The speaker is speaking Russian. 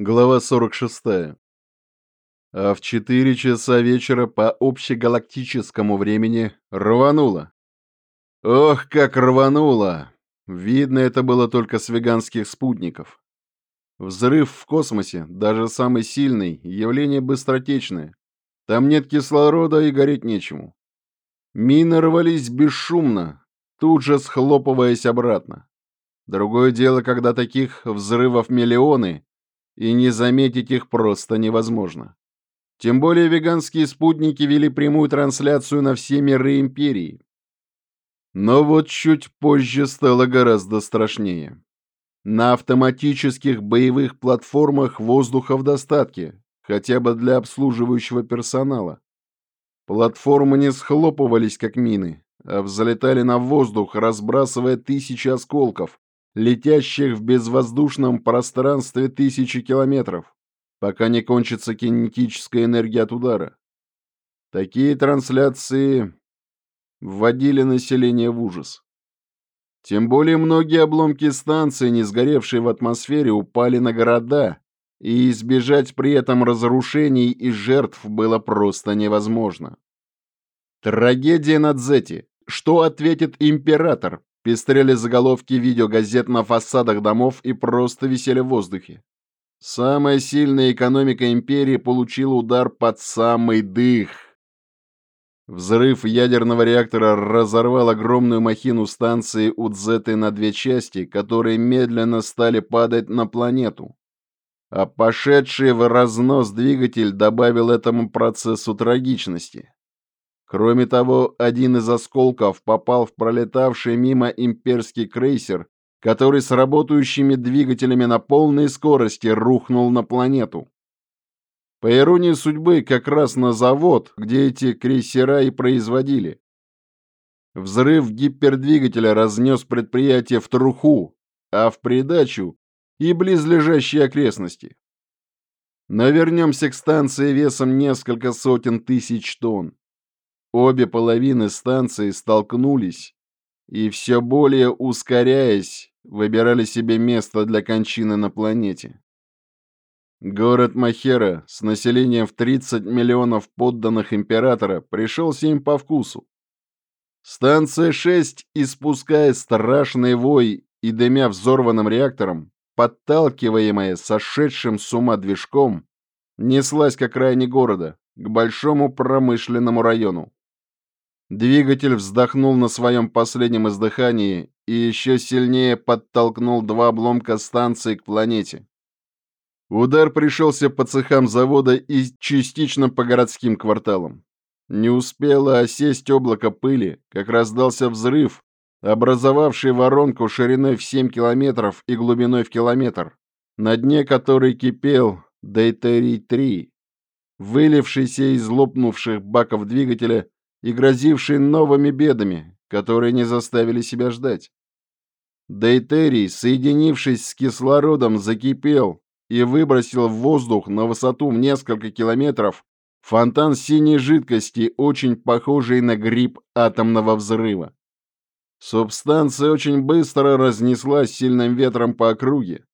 Глава 46. А в 4 часа вечера по общегалактическому времени рвануло. Ох, как рвануло! Видно это было только с веганских спутников. Взрыв в космосе, даже самый сильный, явление быстротечное. Там нет кислорода и гореть нечему. Мины рвались бесшумно, тут же схлопываясь обратно. Другое дело, когда таких взрывов миллионы, и не заметить их просто невозможно. Тем более веганские спутники вели прямую трансляцию на все миры империи. Но вот чуть позже стало гораздо страшнее. На автоматических боевых платформах воздуха в достатке, хотя бы для обслуживающего персонала. Платформы не схлопывались, как мины, а взлетали на воздух, разбрасывая тысячи осколков, летящих в безвоздушном пространстве тысячи километров, пока не кончится кинетическая энергия от удара. Такие трансляции вводили население в ужас. Тем более многие обломки станции, не сгоревшие в атмосфере, упали на города, и избежать при этом разрушений и жертв было просто невозможно. Трагедия на Дзете. Что ответит император? Пестрели заголовки видеогазет на фасадах домов и просто висели в воздухе. Самая сильная экономика империи получила удар под самый дых. Взрыв ядерного реактора разорвал огромную махину станции Удзеты на две части, которые медленно стали падать на планету. А пошедший в разнос двигатель добавил этому процессу трагичности. Кроме того, один из осколков попал в пролетавший мимо имперский крейсер, который с работающими двигателями на полной скорости рухнул на планету. По иронии судьбы, как раз на завод, где эти крейсера и производили. Взрыв гипердвигателя разнес предприятие в труху, а в придачу и близлежащие окрестности. Но вернемся к станции весом несколько сотен тысяч тонн. Обе половины станции столкнулись и, все более ускоряясь, выбирали себе место для кончины на планете. Город Махера с населением в 30 миллионов подданных императора пришелся им по вкусу. Станция 6, испуская страшный вой и дымя взорванным реактором, подталкиваемая сошедшим с ума движком, неслась к окраине города, к большому промышленному району. Двигатель вздохнул на своем последнем издыхании и еще сильнее подтолкнул два обломка станции к планете. Удар пришелся по цехам завода и частично по городским кварталам. Не успело осесть облако пыли, как раздался взрыв, образовавший воронку шириной в 7 километров и глубиной в километр, на дне которой кипел Дейтерий-3, вылившийся из лопнувших баков двигателя и грозивший новыми бедами, которые не заставили себя ждать. Дейтерий, соединившись с кислородом, закипел и выбросил в воздух на высоту в несколько километров фонтан синей жидкости, очень похожий на гриб атомного взрыва. Субстанция очень быстро разнеслась сильным ветром по округе,